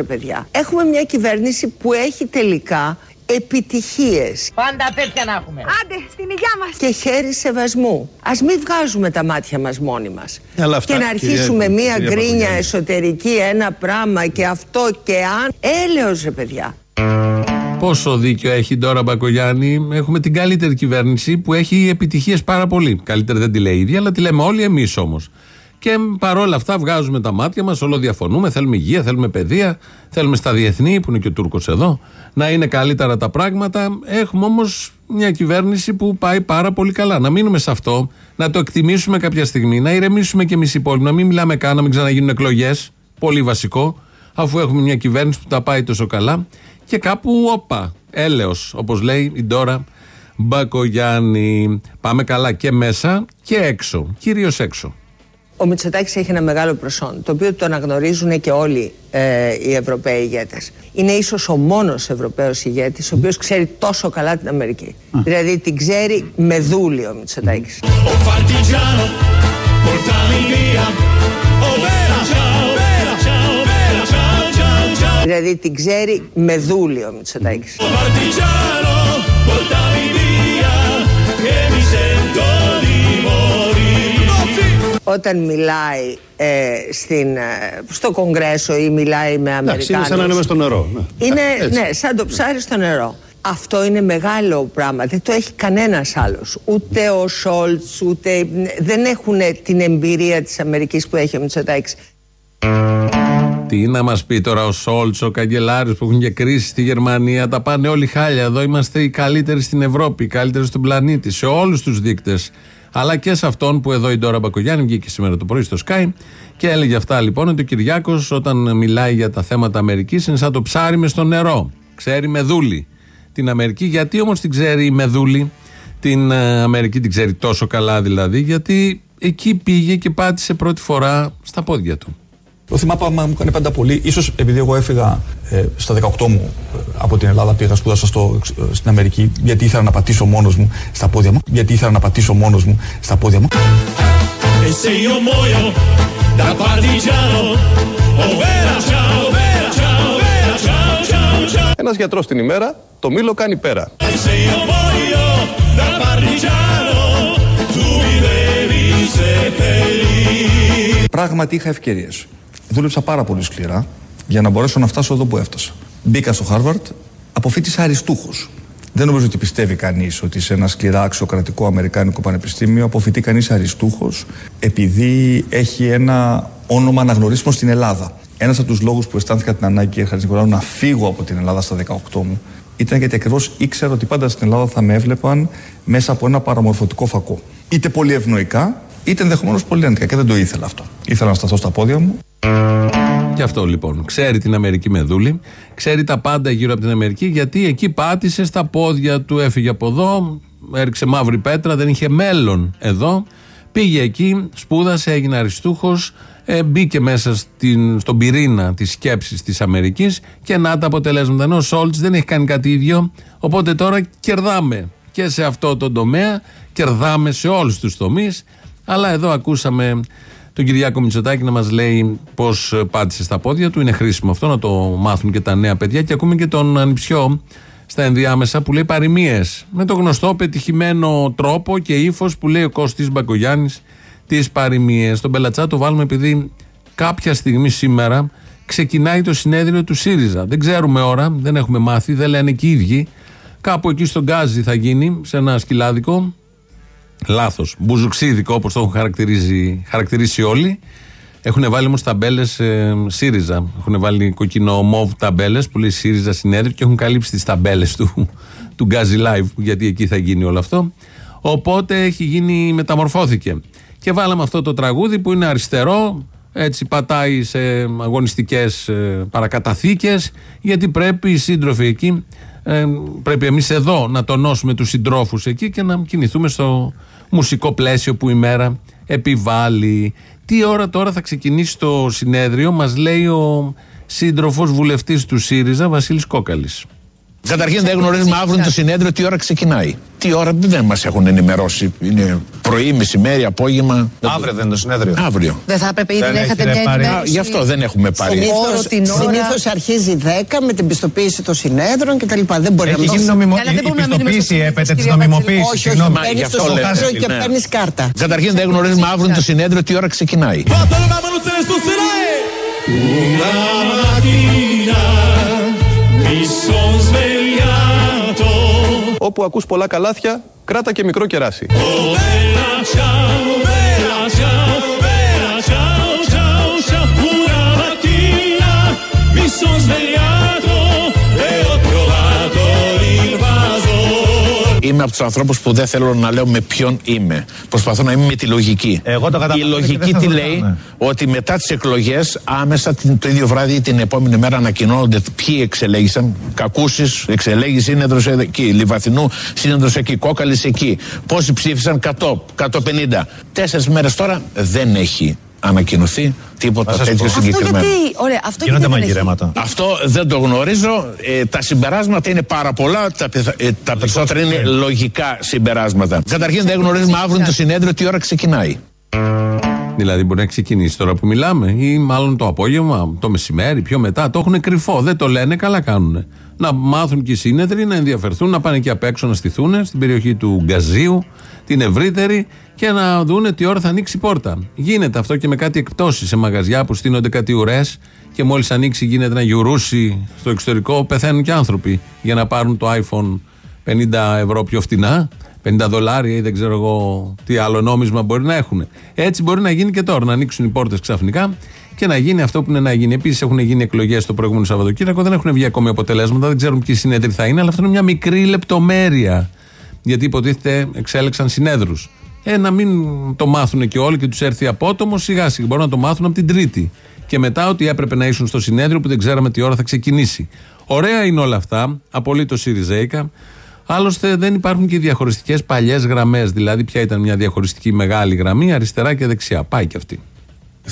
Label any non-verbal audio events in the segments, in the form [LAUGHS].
ρε παιδιά. Έχουμε μια κυβέρνηση που έχει τελικά επιτυχίες Πάντα τέτοια να έχουμε. Άντε, στην υγειά μας. και χέρι σεβασμού. Ας μην βγάζουμε τα μάτια μας μόνοι μας. Αλλά αυτά, και να κυρία- αρχίσουμε μία κυρία γκρίνια Παπαγιάννη. εσωτερική, ένα πράγμα και αυτό και αν. Έλεος ρε παιδιά. Πόσο δίκιο έχει τώρα Μπακογιάννη; Έχουμε την καλύτερη κυβέρνηση που έχει επιτυχίες πάρα πολύ. Καλύτερα δεν τη λέει η ίδια, αλλά τη λέμε όλοι εμείς όμως. Και παρόλα αυτά βγάζουμε τα μάτια μας, όλο διαφωνούμε. Θέλουμε υγεία, θέλουμε παιδεία, θέλουμε στα διεθνή, που είναι και ο Τούρκος εδώ, να είναι καλύτερα τα πράγματα. Έχουμε όμως μια κυβέρνηση που πάει πάρα πολύ καλά. Να μείνουμε σε αυτό, να το εκτιμήσουμε κάποια στιγμή, να ηρεμήσουμε κι εμείς οι υπόλοιποι, να μην μιλάμε καν, να μην ξαναγίνουν εκλογές. Πολύ βασικό, αφού έχουμε μια κυβέρνηση που τα πάει τόσο καλά. Και κάπου, όπα, έλεος, όπως λέει η Ντόρα Μπακογιάννη. Πάμε καλά και μέσα και έξω, κυρίως έξω. Ο Μητσοτάκης έχει ένα μεγάλο προσόν, το οποίο το αναγνωρίζουν και όλοι ε, οι Ευρωπαίοι ηγέτες. Είναι ίσως ο μόνος Ευρωπαίος ηγέτης, ο οποίος ξέρει τόσο καλά την Αμερική. Δηλαδή την ξέρει με δούλη ο Μητσοτάκης. Oh partigiano, portami via. Oh bella ciao, bella ciao, bella ciao, ciao, ciao. Δηλαδή την ξέρει με δούλη ο Μητσοτάκης. Oh Όταν μιλάει ε, στην, ε, στο Κογκρέσο ή μιλάει με Εντάξει, Αμερικάνους. είναι σαν να είναι μες στο νερό. Ναι. Είναι, Έτσι. ναι, σαν το ψάρι στο νερό. Αυτό είναι μεγάλο πράγμα. Δεν το έχει κανένας άλλος. Ούτε ο Σόλτς, ούτε... Δεν έχουν την εμπειρία της Αμερικής που έχει ο Μητσοτάκης. Τι να μας πει τώρα ο Σόλτς, ο καγκελάριος που έχουν και κρίση στη Γερμανία. Τα πάνε όλοι χάλια. Εδώ είμαστε οι καλύτεροι στην Ευρώπη, οι καλύτεροι στον πλανήτη, σε όλους τους δείκτες. Αλλά και σε αυτόν που εδώ η Ντόρα Μπακογιάννη βγήκε σήμερα το πρωί στο Sky και έλεγε αυτά λοιπόν ότι ο Κυριάκος όταν μιλάει για τα θέματα Αμερικής είναι σαν το ψάρι με στο νερό. Ξέρει με δούλη την Αμερική. Γιατί όμως την ξέρει με δούλη; Την ε, Αμερική, την ξέρει τόσο καλά δηλαδή, γιατί εκεί πήγε και πάτησε πρώτη φορά στα πόδια του. Το θυμά πράγμα μου έκανε πάντα πολύ. Ίσως επειδή εγώ έφυγα ε, στα 18 μου ε, από την Ελλάδα, πήγα σπούδασα στο, ε, στην Αμερική, γιατί ήθελα να πατήσω μόνος μου στα πόδια μου. Γιατί ήθελα να πατήσω μόνος μου στα πόδια μου. E se io muoio da partigiano, oh bella ciao, bella ciao, bella ciao, ciao, ciao. Ένας γιατρός την ημέρα, το μήλο κάνει πέρα. E se io muoio da partigiano, tu mi devi seppellire. Πράγματι είχα ευκαιρίες. Δούλεψα πάρα πολύ σκληρά για να μπορέσω να φτάσω εδώ που έφτασα. Μπήκα στο Χάρβαρτ, αποφύτησα αριστούχος. Δεν νομίζω ότι πιστεύει κανείς ότι σε ένα σκληρά αξιοκρατικό Αμερικάνικο πανεπιστήμιο αποφυτεί κανείς αριστούχος επειδή έχει ένα όνομα αναγνωρίσιμο στην Ελλάδα. Ένας από τους λόγους που αισθάνθηκα την ανάγκη, κύριε Χατζηνικολάου, να φύγω από την Ελλάδα στα 18 μου ήταν γιατί ακριβώς ήξερα ότι πάντα στην Ελλάδα θα με έβλεπαν μέσα από ένα παραμορφωτικό φακό. Είτε πολύ ευνοϊκά, είτε ενδεχομένως πολύ αρνητικά. Και δεν το ήθελα αυτό. Ήθελα να σταθώ στα πόδια μου, Και αυτό λοιπόν. Ξέρει την Αμερική με δούλη, ξέρει τα πάντα γύρω από την Αμερική, γιατί εκεί πάτησε στα πόδια του, έφυγε από εδώ, έριξε μαύρη πέτρα, δεν είχε μέλλον εδώ. Πήγε εκεί, σπούδασε, έγινε αριστούχος, ε, μπήκε μέσα στην, στον πυρήνα της σκέψης της Αμερικής και να τα αποτελέσματα. Ενώ ο Σόλτς δεν έχει κάνει κάτι ίδιο, οπότε τώρα κερδάμε και σε αυτό το τομέα, κερδάμε σε όλους τους τομείς. Αλλά εδώ ακούσαμε τον Κυριάκο Μητσοτάκη να μας λέει πώς πάτησε στα πόδια του. Είναι χρήσιμο αυτό να το μάθουν και τα νέα παιδιά. Και ακούμε και τον Ανιψιό στα ενδιάμεσα που λέει παροιμίες. Με το γνωστό πετυχημένο τρόπο και ύφος που λέει ο Κωστή Μπακογιάννης τις παροιμίες. Τον Πελατσά το βάλουμε επειδή κάποια στιγμή σήμερα ξεκινάει το συνέδριο του ΣΥΡΙΖΑ. Δεν ξέρουμε ώρα, δεν έχουμε μάθει, δεν λένε και οι ίδιοι. Κάπου εκεί στον Γκάζι θα γίνει, σε ένα σκυλάδικο. Λάθος. Μπουζουξίδικο όπως το έχουν χαρακτηρίσει, χαρακτηρίσει όλοι. Έχουν βάλει όμως ταμπέλες ε, ΣΥΡΙΖΑ. Έχουν βάλει κοκκινό μοβ ταμπέλες που λέει ΣΥΡΙΖΑ συνέδριο και έχουν καλύψει τις ταμπέλες του, του Γκάζι Live, γιατί εκεί θα γίνει όλο αυτό. Οπότε έχει γίνει, μεταμορφώθηκε. Και βάλαμε αυτό το τραγούδι που είναι αριστερό, έτσι πατάει σε αγωνιστικές ε, παρακαταθήκες, γιατί πρέπει οι σύντροφοι εκεί, ε, πρέπει εμείς εδώ να τονώσουμε τους συντρόφους εκεί και να κινηθούμε στο μουσικό πλαίσιο που η μέρα επιβάλλει. Τι ώρα τώρα θα ξεκινήσει το συνέδριο, μας λέει ο σύντροφος βουλευτής του ΣΥΡΙΖΑ, Βασίλης Κόκαλης. Καταρχήν δεν γνωρίζουμε αύριο το συνέδριο τι ώρα ξεκινάει. Τι ώρα δεν μας έχουν ενημερώσει. Είναι πρωί, μεσημέρι, απόγευμα. Αύριο δεν είναι το συνέδριο. Αύριο. Δεν θα έπρεπε ήδη Δεν να είχατε έχετε μια πάρει- Α, ενημέρωση. γι' αυτό δεν έχουμε πάρει. Όρο την ώρα. Συνήθως αρχίζει 10 με την πιστοποίηση των συνέδρων κτλ. Δεν μπορεί Έχει να γίνει δώσει- νομιμο... Καλά, δεν η μπορούμε να μείνουμε πιστοποίηση στο συνήθως, έπεται της κυρία νομιμοποίησης. Όχι, όχι, Συγγνώμη. Μα, γι' μπαίνει αυτό στο λέω, συνέδριο και ναι. παίρνεις κάρτα. Καταρχήν δεν γνωρίζουμε αύριο το συνέδριο τι ώρα ξεκινάει. Una mattina mi son svegliato. Όπου ακούς πολλά καλάθια, κράτα και μικρό κεράσι. Είμαι από τους ανθρώπους που δεν θέλω να λέω με ποιον είμαι. Προσπαθώ να είμαι με τη λογική. Εγώ το Η καταλαβαίνω και λογική δεν θα τι το λέει, κάνω, ναι. ότι μετά τις εκλογές, άμεσα την- το ίδιο βράδυ ή την επόμενη μέρα ανακοινώνονται ποιοι εξελέγησαν. Κακούσης, εξελέγει σύνεδρος εκεί. Λιβαθινού, σύνεδρος εκεί. Κόκαλης εκεί. Πόσοι ψήφισαν, 100, 150. Τέσσερις μέρες τώρα δεν έχει ανακοινωθεί τίποτα Θα σας τέτοιο πω. Αυτό συγκεκριμένο. γιατί, ωραία, αυτό Γίνονται γιατί δεν έχει. μαγειρέματα. Αυτό δεν το γνωρίζω. Ε, τα συμπεράσματα είναι πάρα πολλά. Τα, πιθα- ε, τα περισσότερα είναι λογικά συμπεράσματα. Καταρχήν δεν γνωρίζουμε αύριο το συνέδριο τι ώρα ξεκινάει. Δηλαδή μπορεί να ξεκινήσει τώρα που μιλάμε ή μάλλον το απόγευμα, το μεσημέρι, πιο μετά. Το έχουν κρυφό. Δεν το λένε, καλά κάνουν. Να μάθουν και οι σύνεδροι, να ενδιαφερθούν, να πάνε εκεί απ' έξω να στηθούν στην περιοχή του Γκαζίου, την ευρύτερη και να δούνε τι ώρα θα ανοίξει η πόρτα. Γίνεται αυτό και με κάτι εκπτώσεις σε μαγαζιά που στείνονται κάτι ουρές και μόλις ανοίξει γίνεται να γιουρούσει στο εξωτερικό, πεθαίνουν και άνθρωποι για να πάρουν το iPhone 50 ευρώ πιο φτηνά, 50 δολάρια ή δεν ξέρω εγώ τι άλλο νόμισμα μπορεί να έχουν. Έτσι μπορεί να γίνει και τώρα, να ανοίξουν οι πόρτες ξαφνικά και να γίνει αυτό που είναι να γίνει. Επίσης έχουν γίνει εκλογές το προηγούμενο Σαββατοκύριακο, δεν έχουν βγει ακόμη αποτελέσματα, δεν ξέρουν ποιοι συνέδροι θα είναι, αλλά αυτό είναι μια μικρή λεπτομέρεια. Γιατί υποτίθεται εξέλεξαν συνέδρους. Ε, να μην το μάθουν και όλοι και τους έρθει απότομος, σιγά σιγά μπορούν να το μάθουν από την Τρίτη. Και μετά ότι έπρεπε να ήσουν στο συνέδριο που δεν ξέραμε τι ώρα θα ξεκινήσει. Ωραία είναι όλα αυτά, απολύτως Σιριζέικα. Άλλωστε δεν υπάρχουν και διαχωριστικές παλιές γραμμές. Δηλαδή, ποια ήταν μια διαχωριστική μεγάλη γραμμή, αριστερά και δεξιά. Πάει και αυτή.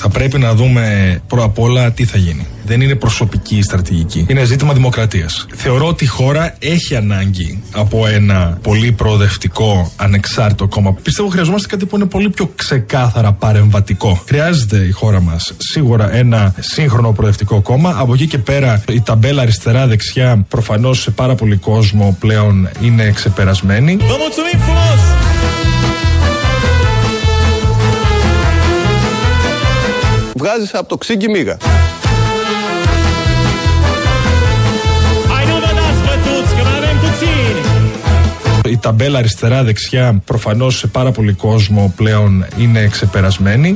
Θα πρέπει να δούμε πρώτα απ' όλα τι θα γίνει. Δεν είναι προσωπική η στρατηγική. Είναι ζήτημα δημοκρατίας. Θεωρώ ότι η χώρα έχει ανάγκη από ένα πολύ προοδευτικό, ανεξάρτητο κόμμα. Πιστεύω χρειαζόμαστε κάτι που είναι πολύ πιο ξεκάθαρα παρεμβατικό. Χρειάζεται η χώρα μας σίγουρα ένα σύγχρονο προοδευτικό κόμμα. Από εκεί και πέρα η ταμπέλα αριστερά-δεξιά προφανώς σε πάρα πολύ κόσμο πλέον είναι ξεπερασμένη. Vă Βγάζεις από το ξύγκι μίγα. Hai, nu vă dați bătuți, că mai avem puțini! Η ταμπέλα αριστερά-δεξιά προφανώς σε πάρα πολύ κόσμο πλέον είναι ξεπερασμένη.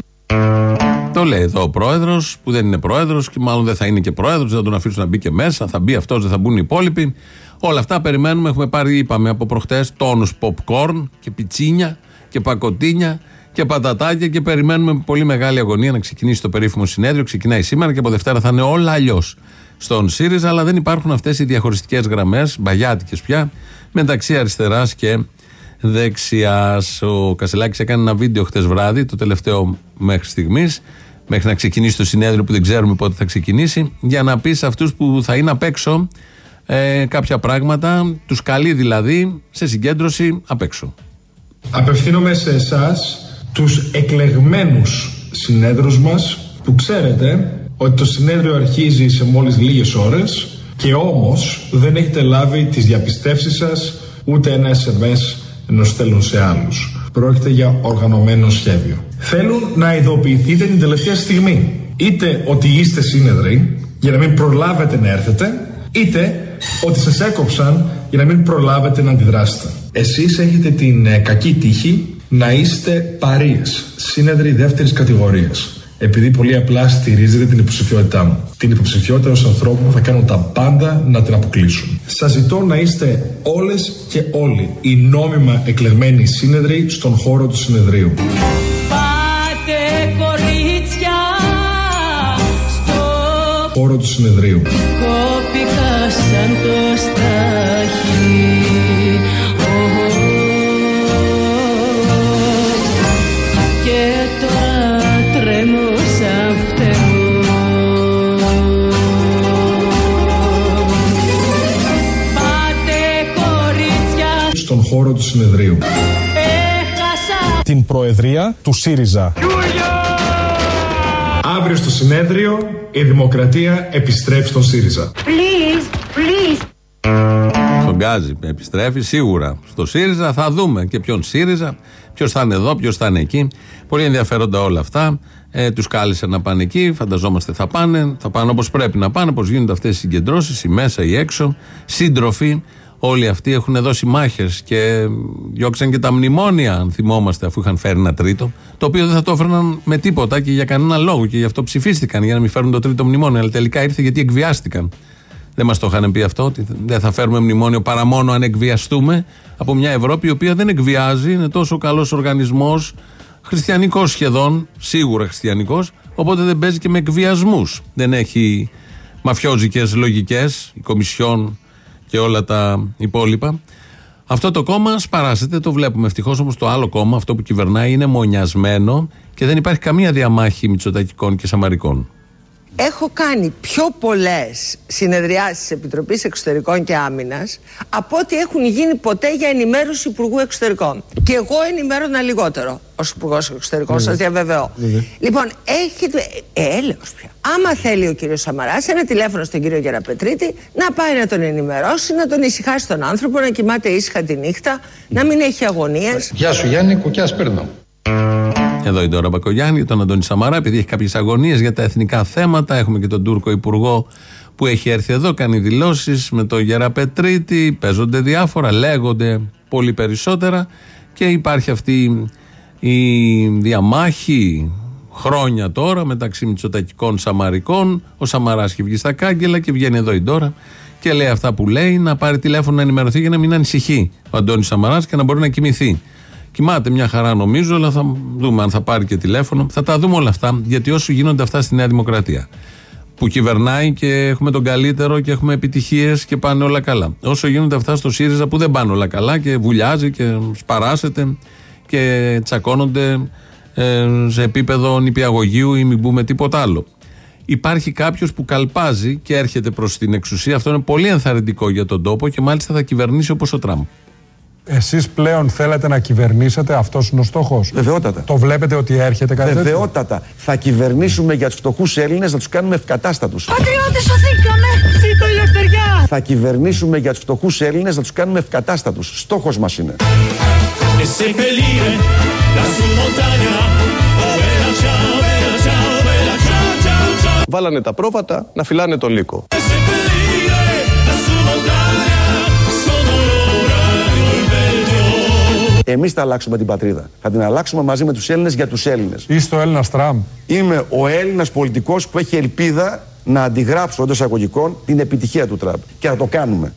Το λέει εδώ ο πρόεδρος, που δεν είναι πρόεδρος και μάλλον δεν θα είναι και πρόεδρος, δεν θα τον αφήσουν να μπει και μέσα. Θα μπει αυτός, δεν θα μπουν οι υπόλοιποι. Όλα αυτά περιμένουμε. Έχουμε πάρει, είπαμε από προχτές, τόνους popcorn και πιτσίνια και πακοτίνια και πατατάκια και περιμένουμε με πολύ μεγάλη αγωνία να ξεκινήσει το περίφημο συνέδριο. Ξεκινάει σήμερα και από Δευτέρα θα είναι όλα αλλιώς στον ΣΥΡΙΖΑ, αλλά δεν υπάρχουν αυτές οι διαχωριστικές γραμμές, μπαγιάτικες πια, μεταξύ αριστεράς και δεξιάς. Ο Κασελάκης έκανε ένα βίντεο χτες βράδυ, το τελευταίο μέχρι στιγμής, μέχρι να ξεκινήσει το συνέδριο που δεν ξέρουμε πότε θα ξεκινήσει, για να πει σε αυτούς που θα είναι απ' έξω ε, κάποια πράγματα, τους καλεί δηλαδή σε συγκέντρωση απ' έξω. Απευθύνομαι σε εσάς, τους εκλεγμένους συνέδρους μας, που ξέρετε ότι το συνέδριο αρχίζει σε μόλις λίγες ώρες και όμως δεν έχετε λάβει τις διαπιστεύσεις σας ούτε ένα SMS ενώ στέλνουν σε άλλους. Πρόκειται για οργανωμένο σχέδιο. Θέλουν να ειδοποιηθείτε την τελευταία στιγμή. Είτε ότι είστε σύνεδροι για να μην προλάβετε να έρθετε, είτε ότι σας έκοψαν για να μην προλάβετε να αντιδράσετε. Εσείς έχετε την ε, κακή τύχη να είστε παρείες, σύνεδροι δεύτερης κατηγορίας. Επειδή πολύ απλά στηρίζετε την υποψηφιότητά μου. Την υποψηφιότητα ενός ανθρώπου που θα κάνουν τα πάντα να την αποκλείσουν. Σας ζητώ να είστε όλες και όλοι οι νόμιμα εκλεγμένοι σύνεδροι στον χώρο του συνεδρίου. Πάτε κορίτσια στο Χώρο του συνεδρίου. κόπηκα σαν το στάχι χώρο του συνεδρίου. έχασα την Προεδρία του ΣΥΡΙΖΑ. Αύριο στο συνέδριο η Δημοκρατία επιστρέφει στον ΣΥΡΙΖΑ. Please, please. Στον Γκάζι επιστρέφει σίγουρα. Στο ΣΥΡΙΖΑ θα δούμε και ποιον ΣΥΡΙΖΑ, ποιος θα είναι εδώ, ποιος θα είναι εκεί. Πολύ ενδιαφέροντα όλα αυτά. Ε, τους κάλεσε να πάνε εκεί, φανταζόμαστε θα πάνε. Θα πάνε όπως πρέπει να πάνε, όπω γίνονται αυτές οι συγκεντρώσεις, ή μέσα ή έξω. Σύντροφοι, όλοι αυτοί έχουν δώσει μάχες και διώξαν και τα μνημόνια, αν θυμόμαστε, αφού είχαν φέρει ένα τρίτο. Το οποίο δεν θα το έφεραν με τίποτα και για κανένα λόγο και γι' αυτό ψηφίστηκαν για να μην φέρουν το τρίτο μνημόνιο. Αλλά τελικά ήρθε γιατί εκβιάστηκαν. Δεν μας το είχαν πει αυτό, ότι δεν θα φέρουμε μνημόνιο παρά μόνο αν εκβιαστούμε από μια Ευρώπη η οποία δεν εκβιάζει, είναι τόσο καλός οργανισμός, χριστιανικός σχεδόν, σίγουρα χριστιανικός, οπότε δεν παίζει και με εκβιασμούς. Δεν έχει μαφιόζικες λογικές, η Κομισιόν και όλα τα υπόλοιπα. Αυτό το κόμμα σπαράσεται, το βλέπουμε. Ευτυχώς όμως το άλλο κόμμα, αυτό που κυβερνάει, είναι μονιασμένο και δεν υπάρχει καμία διαμάχη Μητσοτακικών και Σαμαρικών. Έχω κάνει πιο πολλές συνεδριάσεις της Επιτροπής Εξωτερικών και Άμυνας από ό,τι έχουν γίνει ποτέ για ενημέρωση Υπουργού Εξωτερικών. Και εγώ ενημέρωνα λιγότερο ως Υπουργός Εξωτερικών, σας διαβεβαιώ. Λοιπόν, έχετε ε, έλεος πια. Άμα θέλει ο κύριος Σαμαράς ένα τηλέφωνο στον κύριο Γεραπετρίτη να πάει να τον ενημερώσει, να τον ησυχάσει τον άνθρωπο, να κοιμάται ήσυχα τη νύχτα, να μην έχει αγωνίες. Γεια σου Γιάννη, κουκιά παίρνω. Εδώ είναι τώρα Μπακογιάννη, τον Αντώνη Σαμαρά, επειδή έχει κάποιες αγωνίες για τα εθνικά θέματα. Έχουμε και τον Τούρκο Υπουργό που έχει έρθει εδώ, κάνει δηλώσεις με τον Γεραπετρίτη. Παίζονται διάφορα, λέγονται πολύ περισσότερα. Και υπάρχει αυτή η διαμάχη χρόνια τώρα μεταξύ Μητσοτακικών Σαμαρικών. Ο Σαμαράς έχει βγει στα κάγκελα και βγαίνει εδώ η Ντόρα και λέει αυτά που λέει, να πάρει τηλέφωνο να ενημερωθεί για να μην ανησυχεί ο Αντώνης Σαμαράς και να μπορεί να κοιμηθεί. Κοιμάται μια χαρά νομίζω, αλλά θα δούμε αν θα πάρει και τηλέφωνο. Θα τα δούμε όλα αυτά, γιατί όσο γίνονται αυτά στη Νέα Δημοκρατία, που κυβερνάει και έχουμε τον καλύτερο και έχουμε επιτυχίες και πάνε όλα καλά. Όσο γίνονται αυτά στο ΣΥΡΙΖΑ που δεν πάνε όλα καλά και βουλιάζει και σπαράσεται και τσακώνονται ε, σε επίπεδο νηπιαγωγείου ή μην πούμε τίποτα άλλο. Υπάρχει κάποιος που καλπάζει και έρχεται προς την εξουσία. Αυτό είναι πολύ ενθαρρυντικό για τον τόπο και μάλιστα θα κυβερνήσει όπως ο Τραμπ. Εσείς πλέον θέλετε να κυβερνήσετε, αυτός είναι ο στόχος; Βεβαιότατα. Το βλέπετε ότι έρχεται κάτι τέτοιο; Βεβαιότατα. Θα κυβερνήσουμε για τους φτωχούς Έλληνες να τους κάνουμε ευκατάστατους. Πατριώτες σωθήκαμε. Ζήτω η ελευθεριά. Θα κυβερνήσουμε για τους φτωχούς Έλληνες να τους κάνουμε ευκατάστατους. Στόχος μας είναι. e seppellire la su montagna. Oh bella ciao, bella ciao, bella ciao, ciao, ciao. Βάλανε τα πρόβατα να φυλάνε το λύκο. Εμείς θα αλλάξουμε την πατρίδα. Θα την αλλάξουμε μαζί με τους Έλληνες για τους Έλληνες. Είστε ο Έλληνας Τραμπ. Είμαι ο Έλληνας πολιτικός που έχει ελπίδα να αντιγράψω εντός εισαγωγικών την επιτυχία του Τραμπ. Και θα το κάνουμε.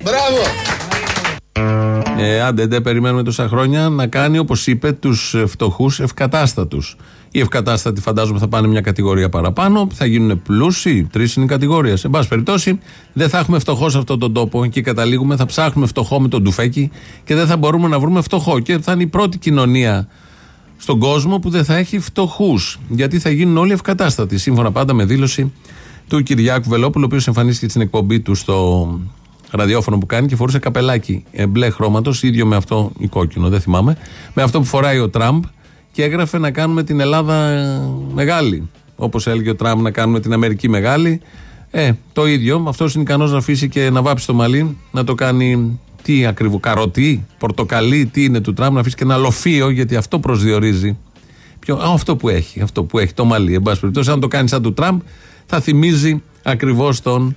Ε, άντε, δεν περιμένουμε τόσα χρόνια να κάνει, όπως είπε, τους φτωχούς ευκατάστατους. Οι ευκατάστατοι φαντάζομαι θα πάνε μια κατηγορία παραπάνω, θα γίνουν πλούσιοι, τρεις είναι οι κατηγορίες. Εν πάση περιπτώσει, δεν θα έχουμε φτωχό σε αυτόν τον τόπο. Εκεί καταλήγουμε, θα ψάχνουμε φτωχό με τον τουφέκι και δεν θα μπορούμε να βρούμε φτωχό. Και θα είναι η πρώτη κοινωνία στον κόσμο που δεν θα έχει φτωχούς. Γιατί θα γίνουν όλοι ευκατάστατοι. Σύμφωνα πάντα με δήλωση του Κυριάκου Βελόπουλου, ο οποίος εμφανίστηκε στην εκπομπή του στο ραδιόφωνο που κάνει και φορούσε καπελάκι ε, μπλε χρώματος, ίδιο με αυτό ή κόκκινο, δεν θυμάμαι, με αυτό που φοράει ο Τραμπ και έγραφε να κάνουμε την Ελλάδα ε, μεγάλη. Όπως έλεγε ο Τραμπ να κάνουμε την Αμερική μεγάλη. Ε, το ίδιο. Αυτός είναι ικανός να αφήσει και να βάψει το μαλλί, να το κάνει τι ακριβώ, καροτί, πορτοκαλί, τι είναι του Τραμπ, να αφήσει και ένα λοφείο, γιατί αυτό προσδιορίζει. Ποιο, α, αυτό που έχει, αυτό που έχει, το μαλλί. Εν πάση περιπτώσει, αν το κάνει σαν του Τραμπ, θα θυμίζει ακριβώς τον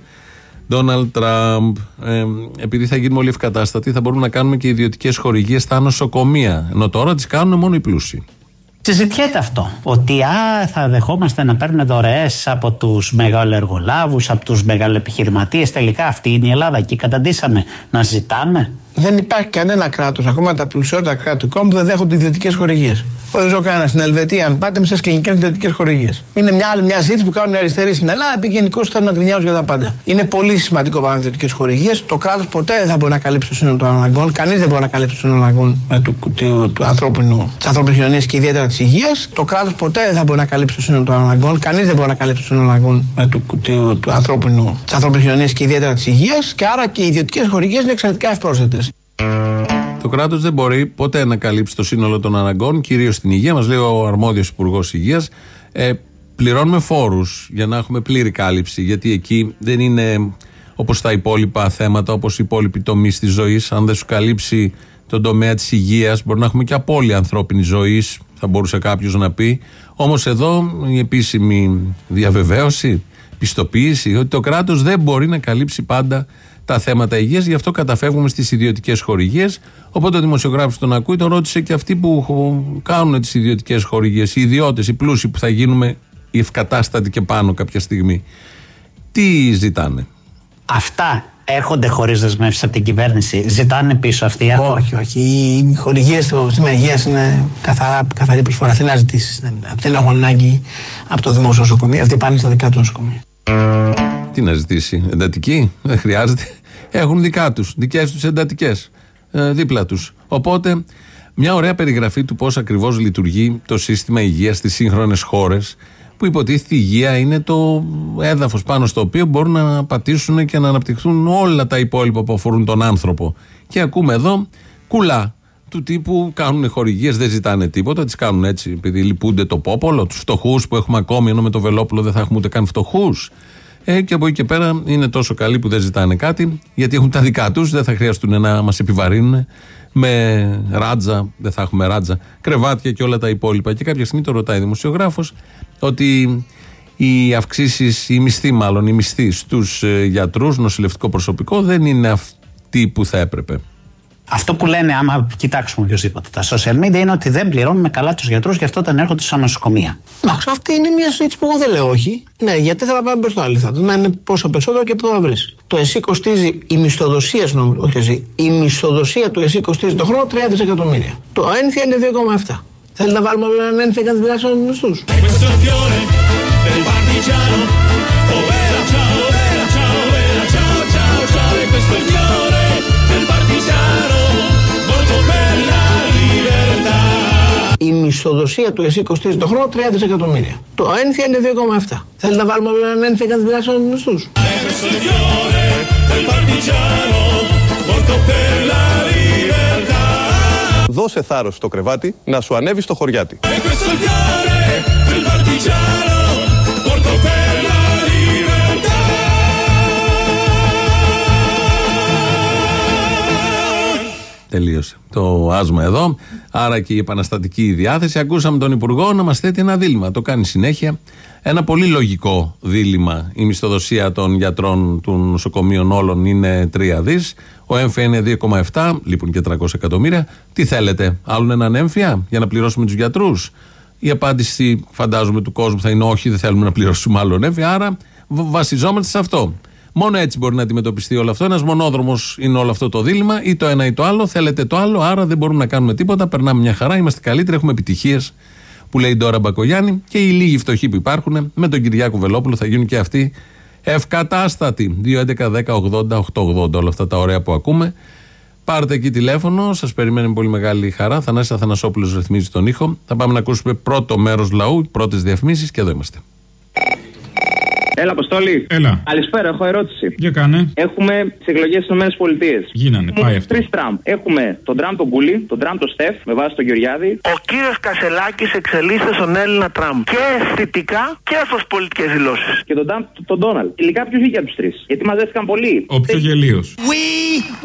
Ντόναλτ Τραμπ. Ε, επειδή θα γίνουμε όλοι ευκατάστατοι, θα μπορούμε να κάνουμε και ιδιωτικές χορηγίες στα νοσοκομεία. Ενώ τώρα τις κάνουν μόνο οι πλούσιοι. Συζητιέται αυτό. Ότι α, θα δεχόμαστε να παίρνουν δωρεές από τους μεγαλοεργολάβου, από τους μεγαλοεπιχειρηματίε. Τελικά αυτή είναι η Ελλάδα και καταντήσαμε να ζητάμε. Δεν υπάρχει κανένα κράτος, ακόμα τα πλουσιότερα κράτη του κόσμου, που δεν δέχονται ιδιωτικές χορηγίες. Δεν ζω κανένα στην Ελβετία, αν πάτε μισέ κλινικέ ιδιωτικέ χορηγίες. Είναι μια άλλη μια ζήτηση που κάνουν οι αριστεροί στην Ελλάδα, επειδή γενικώς θέλουν να γκρινιάζουν για τα πάντα. Είναι πολύ σημαντικό πάνω ιδιωτικέ χορηγίες. Το κράτος ποτέ δεν θα μπορεί να καλύψει το σύνολο των αναγκών. Κανείς δεν μπορεί να καλύψει το σύνολο των αναγκών ε, του, του, του ανθρώπινου, της ανθρώπινης κοινωνίας και ιδιαίτερα της υγείας. Το κράτος ποτέ δεν θα μπορεί να καλύψει το σύνολο των αναγκών. Κανείς δεν μπορεί να καλύψει το σύνολο των αναγκών ε, του, του, του ανθρώπινου, της ανθρώπινης κοινωνίας και ιδιαίτερα της υγείας. Και άρα και οι ιδιωτικές χορηγίες είναι εξαιρετικά ευπρόσδεκτε. Το Το κράτος δεν μπορεί ποτέ να καλύψει το σύνολο των αναγκών, κυρίως στην υγεία. Μας λέει ο αρμόδιος Υπουργός Υγείας. Ε, πληρώνουμε φόρους για να έχουμε πλήρη κάλυψη. Γιατί εκεί δεν είναι όπως τα υπόλοιπα θέματα, όπως οι υπόλοιποι τομείς της ζωής. Αν δεν σου καλύψει τον τομέα της υγείας, μπορεί να έχουμε και απώλεια ανθρώπινης ζωής, θα μπορούσε κάποιος να πει. Όμως εδώ η επίσημη διαβεβαίωση, πιστοποίηση, ότι το κράτος δεν μπορεί να καλύψει πάντα τα θέματα υγείας, γι' αυτό καταφεύγουμε στις ιδιωτικές χορηγίες. Οπότε ο δημοσιογράφος τον ακούει, τον ρώτησε και αυτοί που κάνουν τις ιδιωτικές χορηγίες, οι ιδιώτες, οι πλούσιοι που θα γίνουμε οι ευκατάστατοι και πάνω κάποια στιγμή. Τι ζητάνε; Αυτά έρχονται χωρίς δεσμεύσεις από την κυβέρνηση. Ζητάνε πίσω αυτοί οι άνθρωποι. Όχι, όχι. Οι χορηγίες στο σύστημα υγείας είναι καθαρά, καθαρή προσφορά. Δεν να ζητήσεις. Δεν, δεν έχουν ανάγκη από το δημόσιο νοσοκομείο. Αυτοί πάνε στα δικά του νοσοκομεία. Τι να ζητήσει, εντατική, δεν χρειάζεται. Έχουν δικά τους, δικές τους εντατικές. Ε, δίπλα τους. Οπότε, μια ωραία περιγραφή του πώς ακριβώς λειτουργεί το σύστημα υγείας στις σύγχρονες χώρες, που υποτίθεται η υγεία είναι το έδαφος πάνω στο οποίο μπορούν να πατήσουν και να αναπτυχθούν όλα τα υπόλοιπα που αφορούν τον άνθρωπο. Και ακούμε εδώ κουλά του τύπου κάνουν χορηγίες, δεν ζητάνε τίποτα, τις κάνουν έτσι επειδή λυπούνται το πόπολο, τους φτωχούς που έχουμε ακόμη, ενώ με το Βελόπουλο δεν θα έχουμε ούτε καν φτωχούς. Ε, και από εκεί και πέρα είναι τόσο καλοί που δεν ζητάνε κάτι, γιατί έχουν τα δικά τους, δεν θα χρειαστούν να μας επιβαρύνουν με ράτζα, δεν θα έχουμε ράτζα, κρεβάτια και όλα τα υπόλοιπα. Και κάποια στιγμή το ρωτάει δημοσιογράφος ότι οι αυξήσεις, οι μισθοί μάλλον, οι μισθοί στους γιατρούς, νοσηλευτικό προσωπικό δεν είναι αυτοί που θα έπρεπε. Αυτό που λένε, άμα κοιτάξουμε οποιοδήποτε τα social media, είναι ότι δεν πληρώνουμε καλά τους γιατρούς και αυτό όταν έρχονται στα νοσοκομεία. Εντάξει, αυτή είναι μια συζήτηση που εγώ δεν λέω όχι. Ναι, γιατί θα πάμε προς το άλλο. Θα δούμε είναι πόσο περισσότερο και πού θα βρεις. Το ΕΣΥ κοστίζει η μισθοδοσία, νομίζω, όχι εσύ, η μισθοδοσία του ΕΣΥ κοστίζει το χρόνο 3 δισεκατομμύρια. Το ένθια είναι 2,7. Θέλει να βάλουμε έναν ένθια για να δηλάσουμε τους μισθούς. Questo è il fiore del partigiano. Η μισθοδοσία του ΕΣΥ κοστίζει το χρόνο 3 δισεκατομμύρια. Το ένθια είναι 2,7. Θέλει να βάλουμε έναν ένθια για να δηλάσουμε τους μισθούς. E questo è il fiore del partigiano. Morto per la libertà. Δώσε θάρρος στο κρεβάτι να σου ανέβει στο χωριάτι. Τελείωσε το άσμα εδώ. Άρα και η επαναστατική διάθεση. Ακούσαμε τον Υπουργό να μας θέτει ένα δίλημα. Το κάνει συνέχεια. Ένα πολύ λογικό δίλημα. Η μισθοδοσία των γιατρών των νοσοκομείων όλων είναι 3 δις. Ο έμφυα είναι 2,7. Λείπουν και 300 εκατομμύρια. Τι θέλετε, άλλον έναν έμφυα για να πληρώσουμε τους γιατρούς; Η απάντηση, φαντάζομαι, του κόσμου θα είναι όχι, δεν θέλουμε να πληρώσουμε άλλον έμφυα. Άρα β- βασιζόμαστε σε αυτό. Μόνο έτσι μπορεί να αντιμετωπιστεί όλο αυτό. Ένας μονόδρομος είναι όλο αυτό το δίλημα, ή το ένα ή το άλλο. Θέλετε το άλλο, άρα δεν μπορούμε να κάνουμε τίποτα. Περνάμε μια χαρά, είμαστε καλύτεροι, έχουμε επιτυχίες που λέει τώρα Μπακογιάννη και οι λίγοι φτωχοί που υπάρχουν με τον Κυριάκο Βελόπουλο θα γίνουν και αυτοί ευκατάστατοι. 2.11.10.80.880 όλα αυτά τα ωραία που ακούμε. Πάρτε εκεί τηλέφωνο, σας περιμένει με πολύ μεγάλη χαρά. Θανάσης Αθανασόπουλος ρυθμίζει τον ήχο. Θα πάμε να ακούσουμε πρώτο μέρος λαού, πρώτες διαφημίσεις και εδώ είμαστε. Έλα, Αποστόλη. Έλα. Καλησπέρα, έχω ερώτηση. Για κάνε. Έχουμε τις εκλογές στις ΗΠΑ. Γίνανε, πάει αυτό. Τρεις Τραμπ. Έχουμε τον Τραμπ τον Κούλι, τον Τραμπ τον Στεφ, με βάση τον Γεωργιάδη. Ο κύριος Κασελάκης εξελίσσεται στον Έλληνα Τραμπ. Και αισθητικά και ω πολιτικές δηλώσεις. Και τον Τραμπ τον Ντόναλτ. Τελικά ποιος βγήκε από τους τρεις; Γιατί μαζεύτηκαν πολλοί. Ο πιο γελίο. We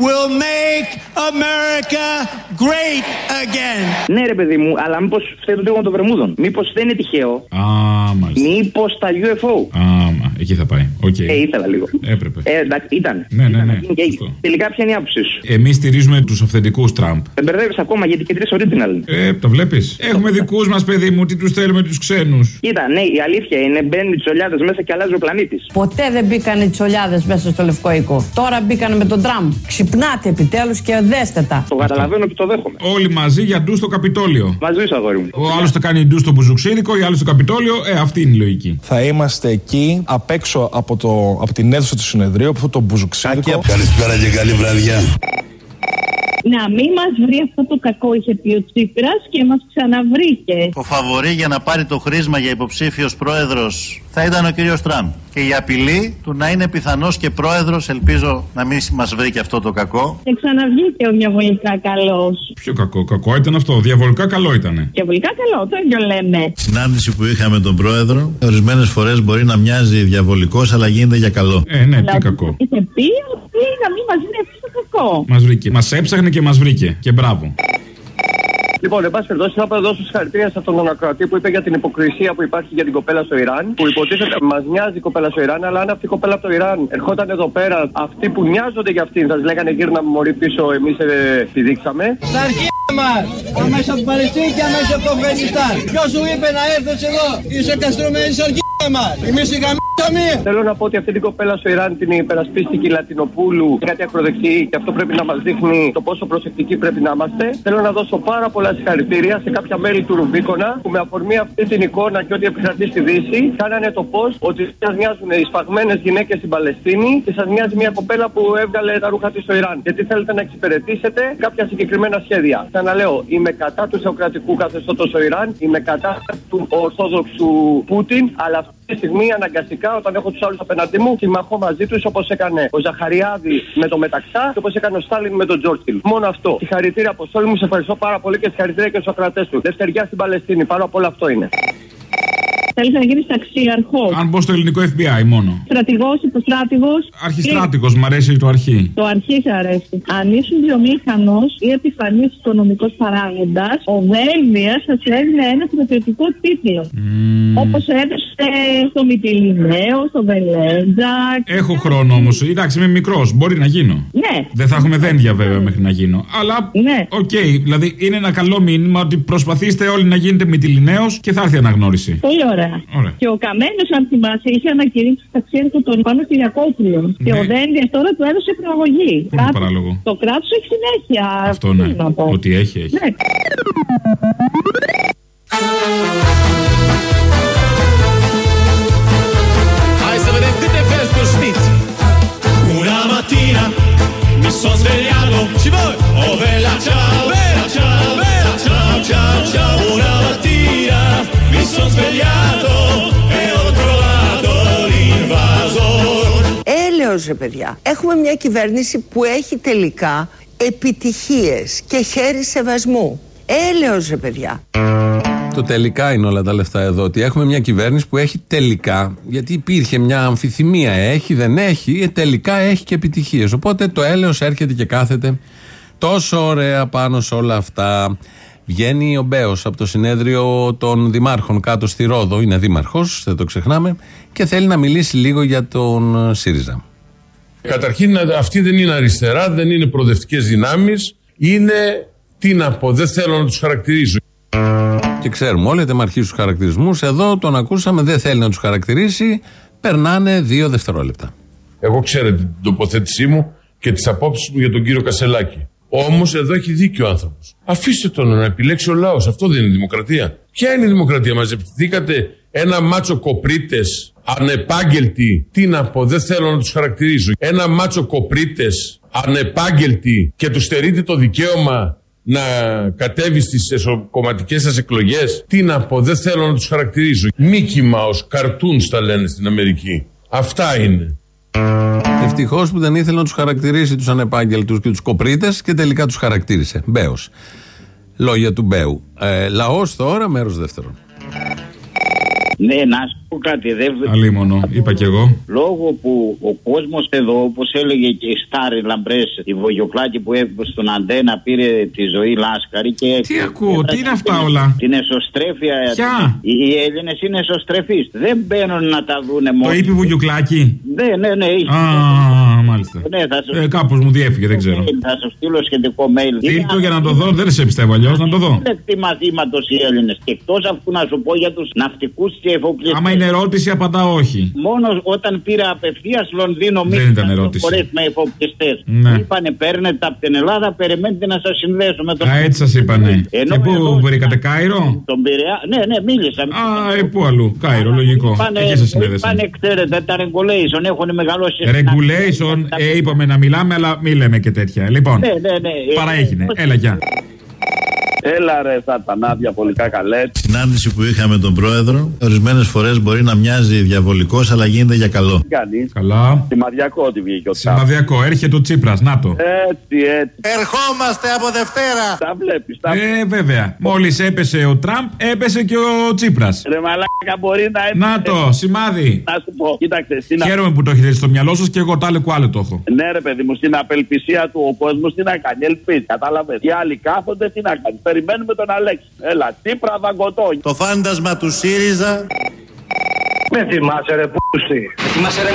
will make America great again. Ναι, ρε παιδί μου, αλλά μήπως φταίει το τρίγωνο των Βερμούδων; Μήπως δεν είναι τυχαίο; Α, μάλιστα. Μήπως τα UFO. Άμα, εκεί θα πάει. Οκ. Ε, ήθελα λίγο. Έπρεπε. Ε, εντάξει, ήταν. Ναι, ναι, ναι. Και έγινε. Τελικά ποια είναι η άποψή σου; Εμείς στηρίζουμε τους αυθεντικούς Τραμπ. Δεν μπερδεύεις ακόμα γιατί και τρεις original. Ε, το βλέπεις. Έχουμε δικούς μας, παιδί μου, τι τους θέλουμε τους ξένους. Κοίτα, ναι, η αλήθεια είναι μπαίνουν οι τσολιάδες μέσα και αλλάζει ο πλανήτης. Ποτέ δεν μπήκαν οι τσολιάδες μέσα στο Λευκό Οίκο. Τώρα μπήκαν με τον Τραμπ. Ξυπνάτε επιτέλους και δέστε τα. Το καταλαβαίνω και το δέχομαι. Όλοι μαζί για ντου στο Καπιτόλιο. Μαζί σου, αγόρι μου. Ο άλλος το κάνει ντου στο Μπουζουξίδικο, η άλλο στο Καπιτόλιο. Ε, αυτή είναι η λογική. Θα είμαστε εκεί απ' έξω από, το, από την αίθουσα του συνεδρίου, από αυτό το μπουζουξίδικο. Καλησπέρα και καλή βραδιά. Να μην μας βρει αυτό το κακό, είχε πει ο Τσίπρας και μας ξαναβρήκε. Το φαβορή για να πάρει το χρήσμα για υποψήφιος πρόεδρος θα ήταν ο κύριος Τραμπ. Και η απειλή του να είναι πιθανός και πρόεδρος, ελπίζω να μην μας βρει και αυτό το κακό. Και ξαναβγήκε ο διαβολικά καλός. Πιο κακό. Κακό ήταν αυτό; Διαβολικά καλό ήταν. Διαβολικά καλό, το ίδιο λέμε. Συνάντηση που είχαμε τον πρόεδρο, ορισμένες φορές μπορεί να μοιάζει διαβολικός, αλλά γίνεται για καλό. Ε, ναι, τι κακό. Είχε πει ότι να μην μας βρει αυτό το κακό. Μας βρήκε. Μας έψαχνε και μας βρήκε. Και μπράβο. Λοιπόν, εν πάση περιπτώσει, θα δώσω συγχαρητήρια σε αυτόν τον ακροατή που είπε για την υποκρισία που υπάρχει για την κοπέλα στο Ιράν. Που υποτίθεται μας νοιάζει η κοπέλα στο Ιράν, αλλά αν αυτή η κοπέλα από το Ιράν ερχόταν εδώ πέρα, αυτοί που νοιάζονται για αυτήν, θα λέγανε γύρνα μωρή πίσω, εμείς ε, τη δείξαμε. Στα αρχεία μας, αμέσως από την Παλαιστίνη και αμέσως από το Αφγανιστάν. Ποιος σου είπε να έρθεις εδώ, είσαι καστρωμένης στα αρχεία μα. Εμείς οι γαμίσαμε. Θέλω να πω ότι αυτή την κοπέλα στο Ιράν την υπερασπίστηκε η Λατινοπούλου κάτι ακροδεξιή και αυτό πρέπει να μας δείχνει το πόσο προσεκτικοί πρέπει να είμαστε. Θέλω να δώσω πάρα πολλά συγχαρητήρια σε κάποια μέλη του Ρουμπίκονα που με αφορμή αυτή την εικόνα και ό,τι επικρατεί στη Δύση κάνανε το πώς ότι σας νοιάζουν οι σφαγμένε γυναίκες στην Παλαιστίνη και σας νοιάζει μια κοπέλα που έβγαλε τα ρούχα της στο Ιράν. Γιατί θέλετε να εξυπηρετήσετε κάποια συγκεκριμένα σχέδια. Ξαναλέω, είμαι κατά του θεοκρατικού καθεστώτος στο Ιράν, είμαι κατά του Ορθόδοξου Πούτιν, αλλά αυτή τη στιγμή αναγκαστικά όταν έχω τους άλλους απέναντί μου συμμαχώ μαζί τους όπως έκανε ο Ζαχαριάδη με το Μεταξά και όπως έκανε ο Στάλιν με τον Τζόρτιλ. Μόνο αυτό. Συγχαρητήρια αποστόλη μου, σε ευχαριστώ πάρα πολύ και συγχαρητήρια και στους ακρατέ του. Δευτεριά στην Παλαιστίνη, πάνω απ' όλα αυτό είναι. Θέλεις να γίνεις ταξιαρχός. Αν μπω στο ελληνικό FBI μόνο. Στρατηγός, υποστράτηγος. Αρχιστράτηγος, μ' αρέσει το αρχή. Το αρχή σε αρέσει. Αν ήσουν βιομήχανος ή επιφανής οικονομικός παράγοντας, ο Δέλβια θα σου έδινε ένα στρατιωτικό τίτλο. Όπως έδωσε στο Μιτιλινέο, στο Βελέντζακ. Έχω χρόνο όμως. Εντάξει, είμαι μικρός. Μπορεί να γίνω. Ναι. Δεν θα έχουμε Δένδια βέβαια μέχρι να γίνω. Αλλά. Ναι. Οκ, δηλαδή είναι ένα καλό μήνυμα ότι προσπαθήστε όλοι να γίνετε Μιτιλινέο και θα έρθει αναγνώριση. Πολύ ωραία. Ωραία. Και ο Καμένος, αν θυμάσαι, είχε ανακηρύξει ταξίαρχο τον Πάνο Κυριακόπουλο. Και Ναι. ο Δένδιας τώρα του έδωσε προαγωγή. Πού είναι το Κάτι- παράλογο. Το κράτος έχει συνέχεια. Αυτό ναι. Τι να πω. Ότι έχει, έχει. Ναι. Έλεος ρε παιδιά. Έχουμε μια κυβέρνηση που έχει τελικά επιτυχίες και χέρι σεβασμού. Έλεος ρε παιδιά. Το τελικά είναι όλα τα λεφτά εδώ. Ότι έχουμε μια κυβέρνηση που έχει τελικά. Γιατί υπήρχε μια αμφιθυμία. Έχει, δεν έχει. ε, τελικά έχει και επιτυχίες. Οπότε το έλεος έρχεται και κάθεται τόσο ωραία πάνω σε όλα αυτά. Βγαίνει ο Μπέος από το συνέδριο των δημάρχων κάτω στη Ρόδο. Είναι δήμαρχος, δεν το ξεχνάμε. Και θέλει να μιλήσει λίγο για τον ε, ΣΥΡΙΖΑ. Καταρχήν αυτοί δεν είναι αριστερά, δεν είναι προοδευτικές δυνάμεις, είναι, τι να πω, δεν θέλω να τους χαρακτηρίζω. Και ξέρουμε όλοι, είτε με αρχίσει τους χαρακτηρισμούς. Εδώ τον ακούσαμε, δεν θέλει να τους χαρακτηρίσει. Περνάνε δύο δευτερόλεπτα. Εγώ ξέρετε την τοποθέτησή μου και τις απόψεις μου για τον κύριο Κασελάκη. Όμως εδώ έχει δίκιο ο άνθρωπος. Αφήστε τον να επιλέξει ο λαός. Αυτό δεν είναι δημοκρατία. Ποια είναι η δημοκρατία; Μαζευτήκατε ένα μάτσο κοπρίτες ανεπάγγελτοι. Τι να πω, δεν θέλω να τους χαρακτηρίζω. Ένα μάτσο κοπρίτες ανεπάγγελτοι και τους στερείτε το δικαίωμα να κατέβει στις εσωκομματικές σας εκλογές. Τι να πω, δεν θέλω να τους χαρακτηρίζω. Μίκη Μάους, καρτούν τα λένε στην Αμερική. Αυτά είναι. Ευτυχώς που δεν ήθελε να τους χαρακτηρίσει τους ανεπάγγελτους και τους κοπρίτες και τελικά τους χαρακτήρισε. Μπέος. Λόγια του Μπέου. Ε, Λαός τώρα, μέρος δεύτερον. Ναι, να σου πω κάτι. Δεν... Αλίμονο, είπα κι εγώ. Λόγω που ο κόσμος εδώ, όπως έλεγε και η Στάρι Λαμπρές, η Βογιοκλάκη που έπαιζε στον Αντένα, πήρε τη ζωή Λάσκαρη και. Τι ακούω, τι είναι αυτά όλα; Την εσωστρέφεια. Ποια; Οι, οι Έλληνες είναι εσωστρεφείς. Δεν μπαίνουν να τα δούνε μόνο. Το είπε η Βουγιουκλάκη. Ναι, ναι, ναι. είχε. Α, μάλιστα. Ναι, θα σου... Ε, Κάπως μου διέφυγε, δεν ξέρω. Θα σου στείλω σχετικό mail. Ήρθω για να το δω, δεν σε πιστεύω αλλιώς, να το δω. Λεπτή μαθήματος οι Έλληνες. Και εκτός αυτού να σου πω για τους ναυτικούς τη και εφοπλιστέ. Άμα είναι ερώτηση, απαντά όχι. Μόνος όταν πήρα απευθείας Λονδίνο Δεν μίλησα ήταν δύο ερώτηση. φορές με εφοπλιστέ. Ναι. Είπανε παίρνετε από την Ελλάδα, περιμένετε να σας συνδέσω με τον. Α, έτσι σας είπανε. Ενώ Και πού εγώ- βρήκατε, Κάιρο; Τον Πειραιά. Ναι, ναι, μίλησα. Α, ε, πού αλλού; Κάιρο, λογικό. Εκεί σας συνέδεσαν. Είπανε, ξέρετε, τα regulation έχουν μεγαλώσει. Regulation, ε, είπαμε να μιλάμε, αλλά μη λέμε και τέτοια. Λοιπόν, Ναι, ναι, ναι. παραέγινε. Έλα, γεια. Έλα ρε σατανά διαβολικά καλέ. Συνάντηση που είχαμε τον πρόεδρο, ορισμένες φορές μπορεί να μοιάζει διαβολικός, αλλά γίνεται για καλό. Τι κάνεις; Καλά. Σημαδιακό ότι βγήκε ο Τραμπ. Σημαδιακό, έρχεται ο Τσίπρας, να το. Έτσι, έτσι. Ερχόμαστε από Δευτέρα. Τα βλέπεις. Τα... Ε, βέβαια. Μόλις έπεσε ο Τραμπ, έπεσε και ο Τσίπρας. Ρε μαλάκα μπορεί να έπαιζε. Να το, σημάδι. Να σου πω, κοίταξε. Στην... α- Χαίρομαι που το έχετε στο μυαλό σας και εγώ τάλε κουάλε το έχω. Ναι, ρε παιδί μου, στην απελπισία του ο κόσμος τι να κάνει. Ελπίζει, κατάλαβες. Οι άλλοι κάθονται, τι να κάνει. Περιμένουμε τον Αλέξη. Έλα, Τσίπρα δαγκωτό. Το φάντασμα του ΣΥΡΙΖΑ Με θυμάσαι ρε πούστη. Θυμάσαι ρε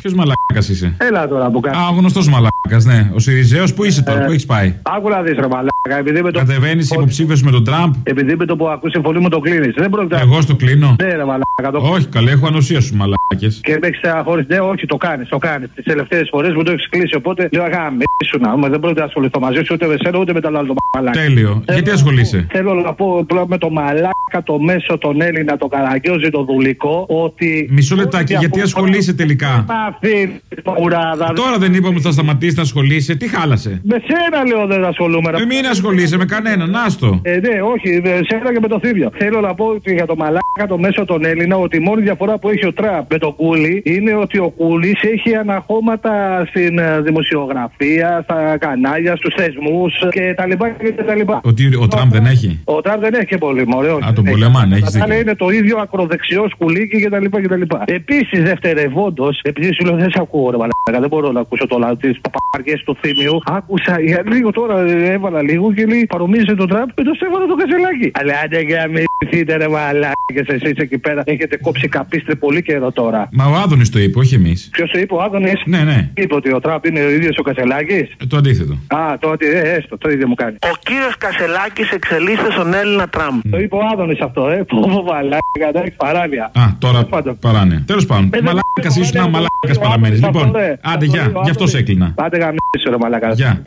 Ποιος μαλάκας είσαι; Έλα τώρα που κάνω. Α, γνωστός μαλάκας, ναι. Ο Σιριζέος που είσαι τώρα, που έχεις πάει; Άκου να δεις ρε μαλάκα. Επειδή με το... Κατεβαίνεις υποψήφιος με τον Τραμπ; Επειδή με το που ακούσει η φωνή μου το κλείνεις. Δεν πρόκειται Εγώ στο κλείνω. Ναι ρε μαλάκα. Το... Όχι, καλέ, έχω ανοσία σου μαλάκες. Και με έχει στεναχωρήσει. Ναι, όχι, το κάνεις, το κάνεις. Τις τελευταίες φορές μου το έχεις κλείσει. Οπότε λέω αγάμι, σου να πούμε, δεν πρόκειται να ασχοληθώ μαζί σου ούτε με σένα ούτε με τον άλλο τον μαλάκα. Τέλειο. Γιατί ασχολείσαι; Θέλω να πω απλά με το μαλάκα, το μέσο, τον Έλληνα, το καραγκιόζι, το δουλικό, ότι. Μισό λεπτάκι, γιατί ασχολείσαι τελικά; Αυτή ουράδα. Τώρα δεν είπαμε ότι θα σταματήσει να ασχολείσαι. Τι χάλασε; Με σένα λέω δεν ασχολούμαι. ρε. Ε, μην ασχολείσαι με κανέναν, άστο. Ε, ναι, όχι, με σένα και με το θύμιο. Θέλω να πω ότι για το μαλάκα, το μέσο τον Έλληνα, ότι η μόνη διαφορά που έχει ο Τραμπ με τον Κούλι είναι ότι ο Κούλις έχει αναχώματα στην ε, δημοσιογραφία, στα κανάλια, στους θεσμούς και τα λοιπά και τα λοιπά. Ότι ο Τραμπ δεν έχει; Ο Τραμπ δεν έχει και πολύ μωρέ. όχι. Α, τον πολεμάνε, έχεις Αλλά δίκιο. είναι το ίδιο ακροδεξιός σκουλίκι κτλ. Κτλ. Επίσης, δευτερευόντως, επειδή σου λέω δεν σε ακούω, ρε μαλάκα, δεν μπορώ να ακούσω το λαό της παπαρκέ του θύμιου. Άκουσα για λίγο τώρα, ε, έβαλα λίγο και λέει παρομοίωσε τον Τραμπ με το Στέφανο το κασελάκι. Αλλά άντε και αμυνθείτε ρε μαλάκες, εσείς εκεί πέρα έχετε κόψει καπίστρε πολύ καιρό τώρα. Μα ο Άδωνης το είπε, όχι εμείς. Ποιος το είπε, ο Άδωνης; Ναι, ναι. Είπε ότι ο Τραμπ είναι ο ίδιος ο Κασελάκης; Το αντίθετο. Α, το ότι ε, έστω, το ίδιο μου κάνει. Ο κύριος Κασελάκης εξελίσσεται στον Έλληνα Τραμπ. Το είπε ο Άδωνης αυτό, ε. Πω, πω, μαλάκα, τα έχει παράλια. Α, τώρα παράνε. Τέλος πάντων, Ε, δεν μαλάκας ξέρω, ήσουν, λέω, μαλάκας το παραμένεις. Άδωνης Λοιπόν, αυτό, ρε. άντε, Αυτό γεια. λέει ο Γι' αυτός σε Άδωνης. έκλεινα. Πάτε γαμίσου ρε μαλάκας. Γεια.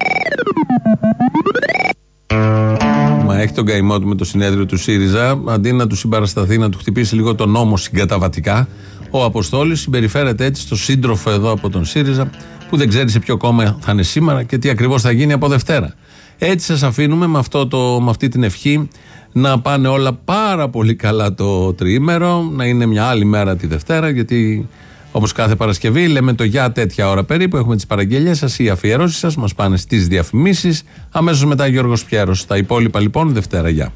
Μα έχει τον καημό του με το συνέδριο του ΣΥΡΙΖΑ. Αντί να του συμπαρασταθεί, να του χτυπήσει λίγο τον νόμο συγκαταβατικά, ο Αποστόλης συμπεριφέρεται έτσι στο σύντροφο εδώ από τον ΣΥΡΙΖΑ, που δεν ξέρει σε ποιο κόμμα θα είναι σήμερα και τι ακριβώς θα γίνει από Δευτέρα. Έτσι σας αφήνουμε με, αυτό το, με αυτή την ευχή να πάνε όλα πάρα πολύ καλά το τριήμερο, να είναι μια άλλη μέρα τη Δευτέρα, γιατί όπως κάθε Παρασκευή λέμε το για τέτοια ώρα περίπου. Έχουμε τις παραγγελίες σας, οι αφιερώσεις σας, μας πάνε στις διαφημίσεις. Αμέσως μετά Γιώργος Πιέρος. Τα υπόλοιπα λοιπόν Δευτέρα. Γεια.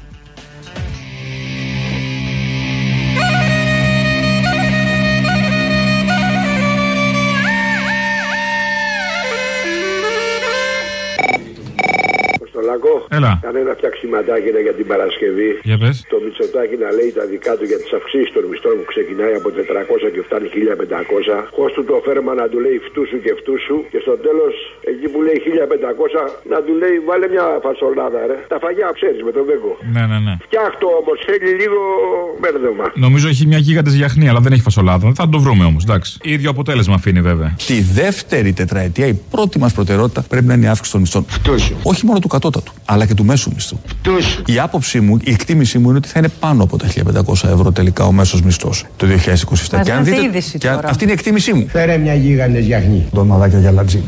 Έλα. κανένα φτιαξιματάκι είναι για την Παρασκευή. Για πες. Το Μητσοτάκι να λέει τα δικά του για τις αυξήσεις των μισθών που ξεκινάει από 400 και φτάνει 1500. Χώστου το φέρμα να του λέει φτού σου και φτού σου. Και στο τέλος, εκεί που λέει 1500, να του λέει βάλε μια φασολάδα, ρε. Τα φαγιά ξέρεις με τον Βέγκο. Ναι, ναι, ναι. Φτιάχτο όμως, θέλει λίγο μπέρδεμα. Νομίζω έχει μια γίγαντε γιαχνή, αλλά δεν έχει φασολάδα. Θα το βρούμε όμως, εντάξει. Ίδιο αποτέλεσμα αφήνει βέβαια. Τη δεύτερη τετραετία η πρώτη μας προτεραιότητα πρέπει να είναι η αύξηση των μισθών. Όχι μόνο του κατώτατου, αλλά και του μέσου μισθού. Η άποψή μου, η εκτίμησή μου είναι ότι θα είναι πάνω από τα 1500 ευρώ τελικά ο μέσος μισθός το 2027. Μας λέτε είδηση και αν- τώρα. αυτή είναι η εκτίμησή μου. Φέρε μια γίγαντες γιαχνή. Τον μαλάκια για λατζίνη.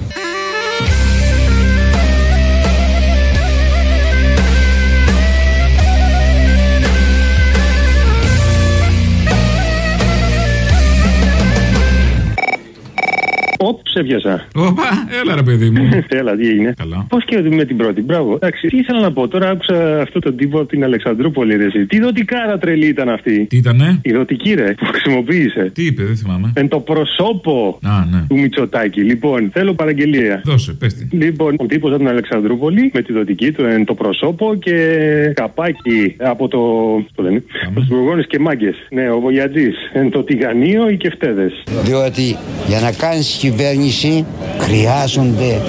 Σε πιάσα. Όπα, έλα ρε παιδί μου. [LAUGHS] Έλα, τι έγινε. Καλά. Πώς και με την πρώτη, μπράβο. Εντάξει, τι ήθελα να πω. Τώρα άκουσα αυτό τον τύπο από την Αλεξανδρούπολη, ρε. εσύ. Τι δοτικάρα τρελή ήταν αυτή. Τι ήτανε; Η δοτική, ρε, που χρησιμοποίησε. Τι είπε, δεν θυμάμαι. Εν το προσώπο Α, ναι. του Μητσοτάκη. Λοιπόν, θέλω παραγγελία. Δώσε, πες τη. Λοιπόν, ο τύπος από την Αλεξανδρούπολη με τη δοτική του εν το προσώπο και καπάκι από το. Το λένε. Από τους προγόνε και μάγκες. Ναι, ο Βοιατζής. Εν το τηγανίο ή και φτέδε. Διότι για να κάνεις κυβέρνηση κυβέρνηση χρειάζονται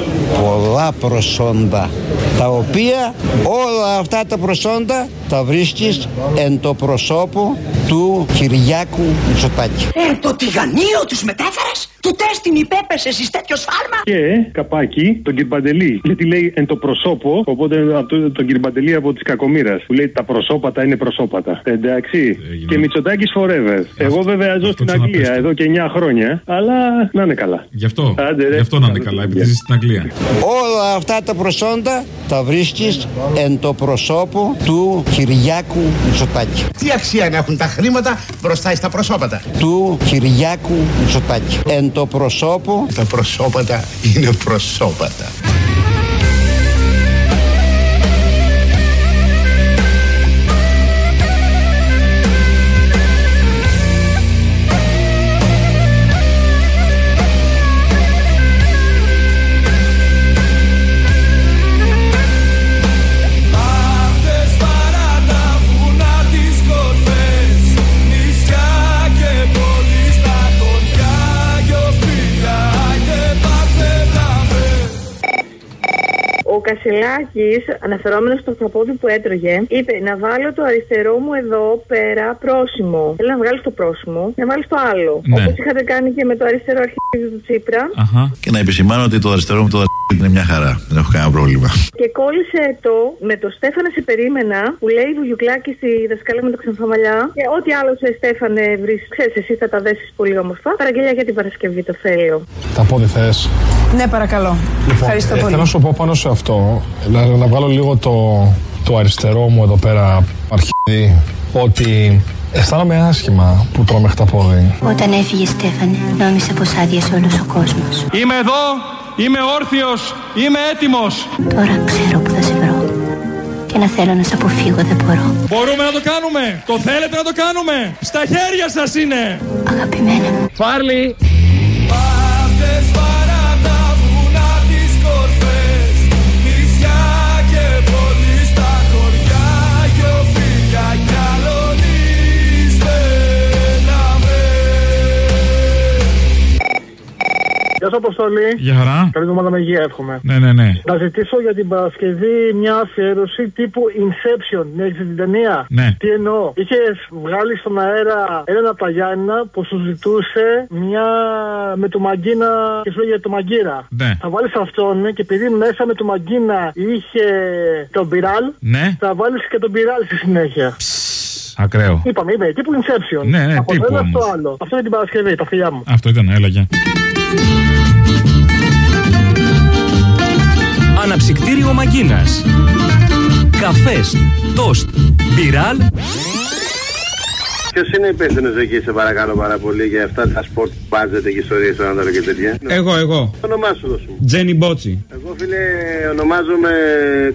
πολλά προσόντα τα οποία όλα αυτά τα προσόντα τα βρίσκεις εν το προσώπου του Κυριάκου Μητσοτάκη. Ε, το τηγανίο τους μετέφερες; Του τέστην υπέπεσες εις τέτοιος σφάλμα. Και καπάκι τον κύριο Παντελή. Γιατί λέει εν το προσώπο, οπότε αυτό, τον κύριο Παντελή από της Κακομήρα. Που λέει τα προσώπατα είναι προσώπατα. Εντάξει. Και Μητσοτάκης forever. Εγώ βέβαια ζω στην Αγγλία εδώ και 9 χρόνια, αλλά να είναι καλά. Γι' αυτό. Άντε, ρε. Γι' αυτό να είναι καλά, επειδή ζει στην Αγγλία. Όλα αυτά τα προσόντα τα βρίσκεις εν το προσώπου του Κυριάκου Μητσοτάκη. Τι αξία να έχουν τα χρήματα μπροστά στα προσώπατα; Του Κυριάκου Μητσοτάκη. Εν το προσώπου Τα προσώπατα είναι προσώπατα. Κασελάκης, αναφερόμενος στο χαπόδι που έτρωγε, είπε να βάλω το αριστερό μου εδώ πέρα πρόσημο. Θέλω να βγάλει το πρόσημο, να βάλει το άλλο. Ναι. Όπως είχατε κάνει και με το αριστερό αρχίδι του Τσίπρα. Και να επισημάνω ότι το αριστερό μου το αριστερό είναι μια χαρά. Δεν έχω κανένα πρόβλημα. Και κόλλησε το με το Στέφανε σε περίμενα που λέει Βουγιουκλάκη στη δασκάλα με τα ξανθαμαλιά. Και ό,τι άλλο σε Στέφανε βρεις, ξέρεις, εσύ θα τα δέσεις πολύ όμορφα. Παραγγελιά για την Παρασκευή, το θέλω. Τα πόδι θες; Ναι, παρακαλώ. Λοιπόν, Ευχαριστώ ε, πολύ. θέλω να σου πω πάνω σε αυτό, να, να βγάλω λίγο το, το αριστερό μου εδώ πέρα αρχίδι, ότι αισθάνομαι άσχημα που τρώμε χταπόδι. Όταν έφυγε Στέφανε, νόμιζα πως άδειασε όλος ο κόσμος. Είμαι εδώ, είμαι όρθιος, είμαι έτοιμος. Τώρα ξέρω που θα σε βρω. Και να θέλω να σε αποφύγω δεν μπορώ. Μπορούμε να το κάνουμε. Το θέλετε να το κάνουμε. Στα χέρια σας είναι. Αγαπημένα μου. Φάρλι. Γεια σας, Αποστολή. Γεια χαρά. Καλή εβδομάδα με υγεία, εύχομαι. Ναι, ναι, ναι. Να ζητήσω για την Παρασκευή μια αφιέρωση τύπου Inception. Ναι, έχεις δει την ταινία; Ναι. Τι εννοώ; Είχες βγάλει στον αέρα ένα από τα Γιάννα που σου ζητούσε μια με το Μαγκίνα και σου λέγε το Μαγκύρα. Ναι. Θα βάλεις αυτόν και επειδή μέσα με το Μαγκίνα είχε τον Πυράλ, Ναι. θα βάλεις και τον Πυράλ στη συνέχεια. Ακραίο. Είπαμε, είπε τύπου Inception. Ναι, ναι, Από τύπου το ένα όμως. στο άλλο. Αυτό είναι την Παρασκευή, τα φιλιά μου. Αυτό ήταν, έλα, γεια. Αναψυκτήριο Μαγκίνας. Καφές, τόστ, μπιράλ, Ποιος είναι υπεύθυνος εκεί, σε παρακαλώ πάρα πολύ, για αυτά τα σποτ μπάζετ και ιστορίες στον Ανατολό και τέτοια; Εγώ, εγώ. Το όνομά σου δώσου. Τζένι Μπότσι. Εγώ, φίλε, ονομάζομαι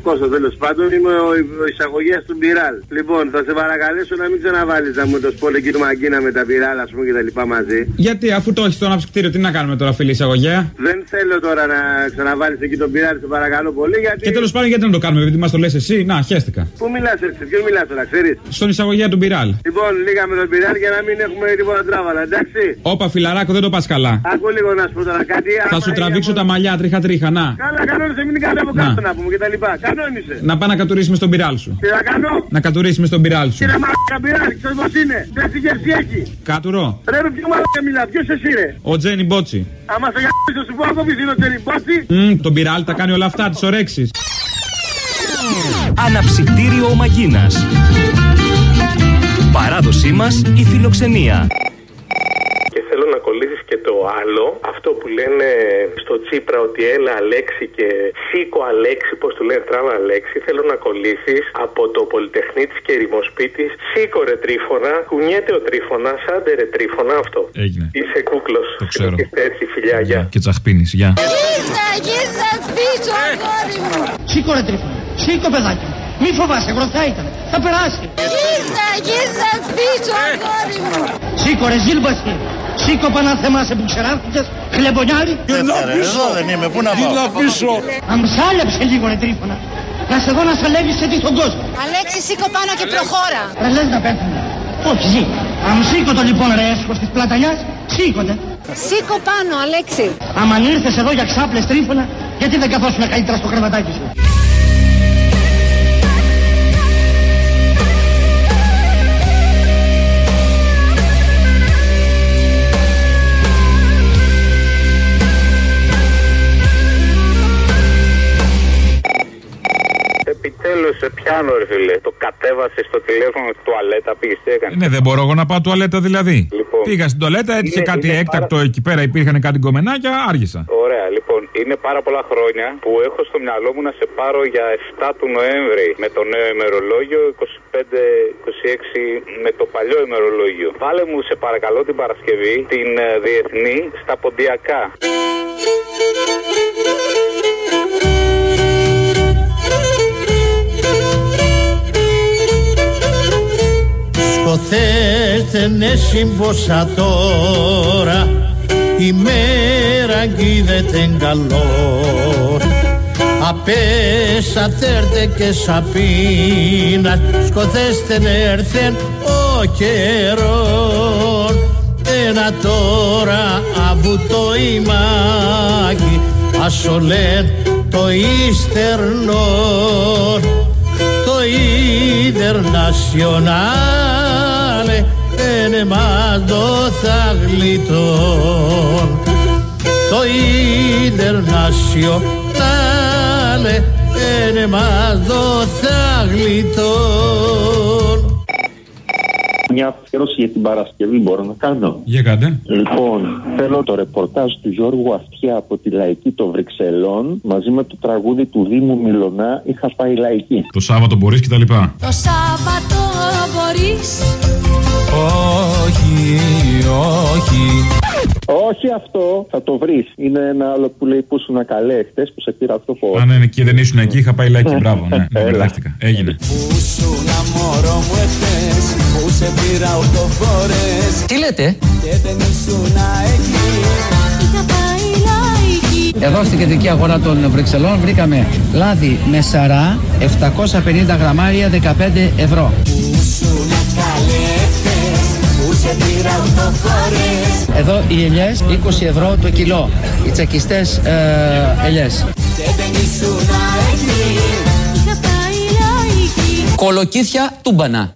Κώστας τέλος πάντων. Είμαι ο, ο εισαγωγέας του Μπιράλ. Λοιπόν, θα σε παρακαλέσω να μην ξαναβάλεις να μου το σποτ εκεί του Μαγκίνα με τα Μπιράλ, ας πούμε και τα λοιπά μαζί. Γιατί, αφού το έχεις στο αναψυκτήριο, τι να κάνουμε τώρα, φίλοι εισαγωγέα; Δεν θέλω τώρα να ξαναβάλεις εκεί τον Μπιράλ, σε παρακαλώ πολύ, γιατί. Και τέλος πάντων, γιατί να το κάνουμε, επειδή μας το λες εσύ; Να, χαίστηκα. Πού μιλάς έτσι, ποιο μιλάς τώρα, ξέρεις; Στον εισαγωγέα του Μπιράλ. Λοιπόν, λίγα με τον Μπιράλ για να μην έχουμε τίποτα τράβαλα, εντάξει; Όπα, φιλαράκο, δεν το πας καλά. Ακού λίγο να σου πω τώρα κάτι. Θα άμα σου είναι τραβήξω από- τα μαλλιά τρίχα-τρίχα, να. Καλά, κανόνισε, μην είναι κάτι από κάτω να πούμε και τα λοιπά. Κανόνισε. Να πάει να κατουρίσει με στον πυράλ σου. Τι να κάνω; Να κατουρίσει με στον πυράλ σου. Κύριε Μαλάκα πειράζει, ξέρεις πως είναι. Δεν τι γεύση έχει. Κάτουρο. Ρε με ποιο μαλάκα μιλά, ποιος εσύ ρε. Ο Τζένι Μπότσι. Άμα σε γαμίσω σου πω ακόμη είναι ο Τεριμπότσι. Μμ, τον πυράλ τα κάνει όλα αυτά, τις ορέξει. αναψυκτήριο Μαγκίνας. Παράδοσή μας η φιλοξενία. Και θέλω να κολλήσεις και το άλλο, αυτό που λένε στο Τσίπρα ότι έλα Αλέξη και σήκω Αλέξη, πώς του λένε τράβα Αλέξη, θέλω να κολλήσεις από το Πολυτεχνίτης και Ρημοσπίτης, σήκω ρε Τρίφωνα, κουνιέται ο Τρίφωνας, άντε ρε Τρίφωνα αυτό. Έγινε. Είσαι κούκλος. Το ξέρω. Είστε έτσι φιλιά, γεια. Και τσαχπίνει, γεια. Γύρνα, γύρνα πίσω, αγόρι μου. Σήκω ρε τρίφωνα. Σήκω παιδάκι. μου. Μη φοβάσαι, γροθιά ήταν. Θα περάσει. Γύρνα, γύρνα πίσω, αγόρι μου. Σήκω ρε ζήλμπαση. Σήκω πανάθεμά σε που ξεράθηκες, χλεμπονιάρι. Γυρνά πίσω. Εδώ δεν είμαι, πού να πάω. Γυρνά πίσω. Αμψάλεψε λίγο ρε τρίφωνα. Να σε δω να σε λέγεις σε τι στον κόσμο. Αλέξη, σήκω πάνω και προχώρα. Ρε λες να πέθανε. Όχι ζει. Αν σήκω το λοιπόν ρε έσχος της πλατανιάς, σήκωτε. Σήκω πάνω, Αλέξη. Άμα ήρθες εδώ για ξάπλες τρίφωνα, γιατί δεν καθόσουν καλύτερα στο κρεβατάκι σου. Επιτέλου σε πιάνω, ρε φίλε. Το κατέβασε στο τηλέφωνο τουαλέτα, πήγε τι έκανε. Ναι, δεν μπορώ εγώ να πάω τουαλέτα δηλαδή. Λοιπόν, Πήγα στην τουαλέτα, έτυχε είναι- κάτι είναι έκτακτο εκεί πέρα, υπήρχαν κάτι γκομενάκια, άργησα. Ωραία, λοιπόν, είναι πάρα πολλά χρόνια που έχω στο μυαλό μου να σε πάρω για 7 του Νοέμβρη με το νέο ημερολόγιο, 25-26 με το παλιό ημερολόγιο. Βάλε μου σε παρακαλώ την Παρασκευή την ε, διεθνή στα ποντιακά. Σκοθέστενε σύμπόσα τώρα. Η μέρα αγγίδεται καλός. Απέσα τέρτε και σαπίνας. Σκοθέστεν έρθεν ο καιρόν ένα τώρα από το ημάκι. Ασολέν το ίστερνο το Ιντερνασιονάλε εν εμάς το θα γλιτών το Ιντερνασιονάλε εν εμάς το θα γλιτών Μια αφιέρωση για την Παρασκευή μπορώ να κάνω. Για κάντε. Λοιπόν, θέλω το ρεπορτάζ του Γιώργου Αυτιά από τη Λαϊκή των Βρυξελών μαζί με το τραγούδι του Δήμου Μιλωνά Είχα πάει λαϊκή. Το Σάββατο μπορείς και τα λοιπά. Το Σάββατο μπορείς Όχι, όχι. Όχι αυτό, θα το βρεις. Είναι ένα άλλο που λέει που ήσουν καλέ χτε που σε πήρα αυτό που. Αν είναι και δεν ήσουν εκεί, είχα πάει λαϊκή. Μπράβο, ναι, ναι, Έλα. μπερδεύτηκα. Έγινε. Ήσουνα μωρό μου εχθές που σε πήρα οχτωφόρες Τι λέτε, και δεν ήσουνα εκεί Είχα πάει λαϊκή εδώ στην κεντρική αγορά των Βρυξελών βρήκαμε λάδι με σαρά 750 γραμμάρια 15 ευρώ. Εδώ οι ελιές 20 ευρώ το κιλό. Οι τσακιστές ε, ελιές. και δεν ήσουνα εκεί Είχα πάει λαϊκή Κολοκύθια τούμπανα.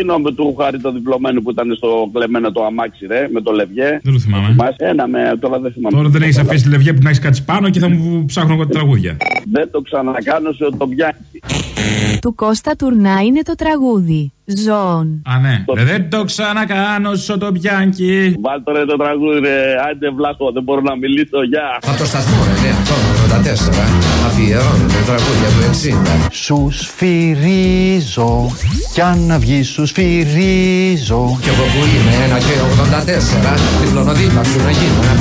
Βάλ το κοινό με του χάρη το διπλωμένο που ήταν στο κλεμμένο το αμάξι, ρε, με το λευγέ. Δεν το θυμάμαι. Θυμάσαι; Ένα με, τώρα δεν θυμάμαι. Τώρα δεν έχεις αφήσει τη λευγέ που να έχεις κάτσει πάνω και θα μου ψάχνω εγώ τα τραγούδια. Δεν το ξανακάνω σε το πιάνει. Του Κώστα Τουρνά είναι το τραγούδι. Ζών. Α, ναι. Ρε, δεν το ξανακάνω στο το πιάνκι. Βάλ το ρε το τραγούδι, ρε. Άντε βλάχο, δεν μπορώ να μιλήσω, γεια. Από το σταθμό, ρε, ναι, το 84, αφιερώνουμε τραγούδια του 60. Σους σφυρίζω κι αν να βγει σους σφυρίζω Κι εγώ που είμαι ένα και 84, διπλώνω δίπλα σου να γίνω ένα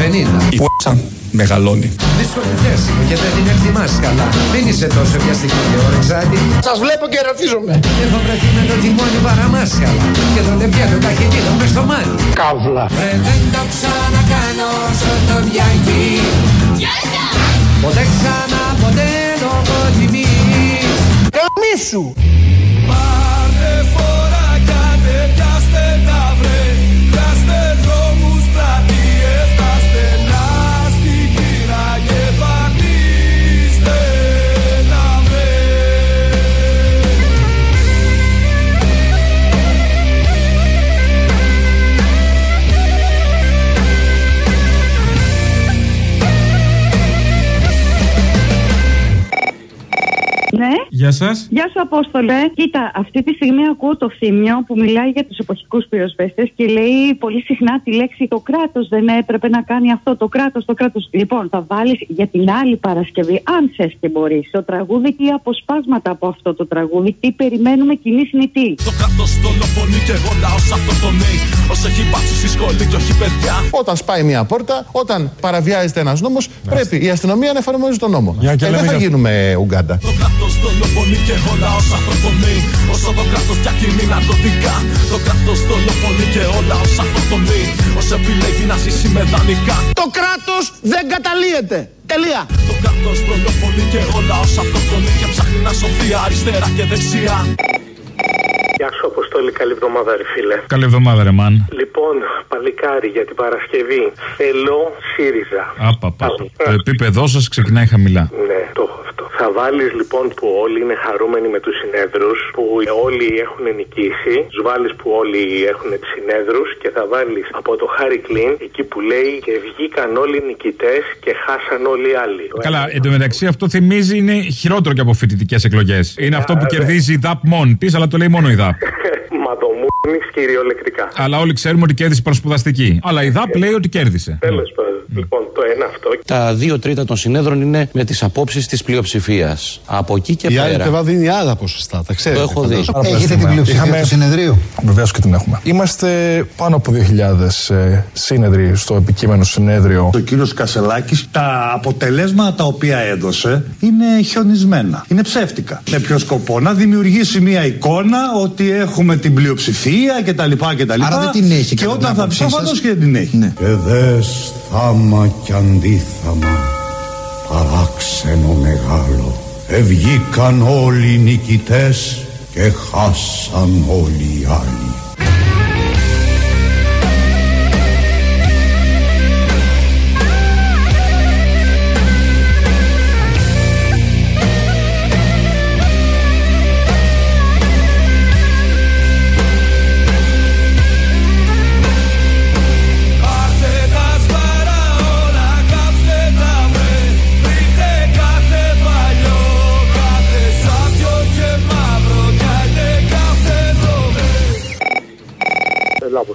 50. Η π***α μεγαλώνει. Δύσκολη θέση μου και δεν την εκτιμάς καλά. Μην είσαι τόσο βιαστική και ορεξάτη. Σας βλέπω και ερωτίζομαι Έχω βρεθεί με το τιμόνι παραμάσκαλα και το λευγέ του ταχυτήτων μες στο μάτι. Καύλα Ρε δεν το ξανακάνω στο το πιάνκι. Ποτέ ξανά, ποτέ λόγω τιμής. Καμίσου Ναι. Γεια σας. Γεια σου, Απόστολε. Κοίτα, αυτή τη στιγμή ακούω το θύμιο που μιλάει για τους εποχικούς πυροσβέστες και λέει πολύ συχνά τη λέξη Το κράτος δεν έπρεπε να κάνει αυτό. Το κράτος, το κράτος. Λοιπόν, θα βάλεις για την άλλη Παρασκευή, αν θες και μπορείς, το τραγούδι και αποσπάσματα από αυτό το τραγούδι. Τι περιμένουμε κοινή συνητή. Το κράτος δολοφονεί και εγώ λαός αυτό το νέι Όσο έχει μπάψει στη σχολή και όχι παιδιά Όταν σπάει μια πόρτα, όταν παραβιάζεται ένας νόμος, πρέπει η αστυνομία να εφαρμόζει τον νόμο. Για και Ε, δεν λέμε θα για- γίνουμε Ουγκάντα. Το κράτος δολοφονεί και εγώ λαός αυτό το νέι Όσο το κράτος διακινεί ναρκωτικά Το κράτος δολοφονεί και ο λαός αυτό το νέι Όσο επιλέγει να ζήσει με δανεικά. Το κράτος δεν καταλύεται. Τελεία. Το κράτος προλοφονεί και όλα όσα αυτοκτονεί και ψάχνει να σωθεί αριστερά και δεξιά. Γεια σου, Αποστόλη. Καλή εβδομάδα, ρε φίλε. Καλή εβδομάδα, ρε μαν. Λοιπόν, παλικάρι για την Παρασκευή. Θέλω ΣΥΡΙΖΑ. Άπαπα. Το επίπεδό σας ξεκινάει χαμηλά. Ναι, το έχω αυτό. Θα βάλεις λοιπόν που όλοι είναι χαρούμενοι με τους συνέδρους, που όλοι έχουν νικήσει. Τους βάλεις που όλοι έχουν του συνέδρους και θα βάλεις από το Χάρη Κλίν εκεί που λέει και βγήκαν όλοι νικητές και χάσαν όλοι οι άλλοι. Καλά, εντωμεταξύ αυτό θυμίζει είναι χειρότερο και από φοιτητικές εκλογές. Είναι αυτό που ναι. κερδίζει η ΔΑΠ μόνη της, αλλά το λέει μόνο η ΔΑΠ. [LAUGHS] Μα το μου κυριολεκτικά. Αλλά όλοι ξέρουμε ότι κέρδισε προσπουδαστική. Αλλά η ΔΑΠ λέει ότι κέρδισε. Τέλος πάντων. Λοιπόν, το ένα αυτό. Τα δύο τρίτα των συνέδρων είναι με τις απόψεις της πλειοψηφίας. Από εκεί και Η άλλη πέρα. πλευρά δίνει άλλα ποσοστά. Τα ξέρετε. Το έχω δει. φαντάζομαι. Έχετε την πλειοψηφία Είχαμε- του συνεδρίου; Βεβαίως και την έχουμε. Είμαστε πάνω από 2.000 ε, σύνεδροι στο επικείμενο συνέδριο. Ο κύριος Κασελάκης τα αποτελέσματα τα οποία έδωσε είναι χιονισμένα, είναι ψεύτικα. Με ποιο σκοπό; Να δημιουργήσει μια εικόνα ότι έχουμε την πλειοψηφία κτλ. κτλ. Άρα δεν την έχει Και κατά την όταν θα άποψή πει, σας. προφανώ και δεν την έχει. Ναι. Και δες θάμα κι αντίθαμα, παράξενο μεγάλο. Ευγήκαν όλοι οι νικητές και χάσαν όλοι οι άλλοι.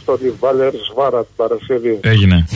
Το βρε Έλα, Αποστόλη, βάλε σβάρας την Παρασκευή. Έγινε.